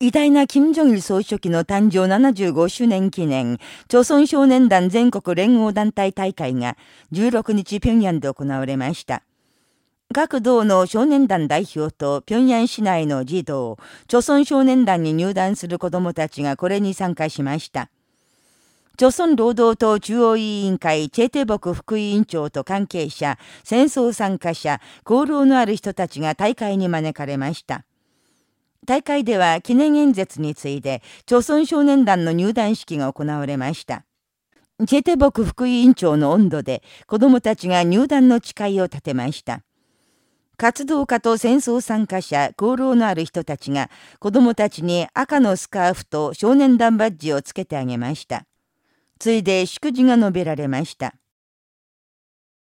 偉大な金正日総書記の誕生75周年記念、朝鮮少年団全国連合団体大会が16日平壌で行われました。各道の少年団代表と平壌市内の児童、朝鮮少年団に入団する子供たちがこれに参加しました。朝鮮労働党中央委員会チェテボク副委員長と関係者、戦争参加者、功労のある人たちが大会に招かれました。大会では記念演説に次いで、朝鮮少年団の入団式が行われました。チェテボク副委員長の温度で子供たちが入団の誓いを立てました。活動家と戦争参加者、功労のある人たちが子供たちに赤のスカーフと少年団バッジをつけてあげました。ついで祝辞が述べられました。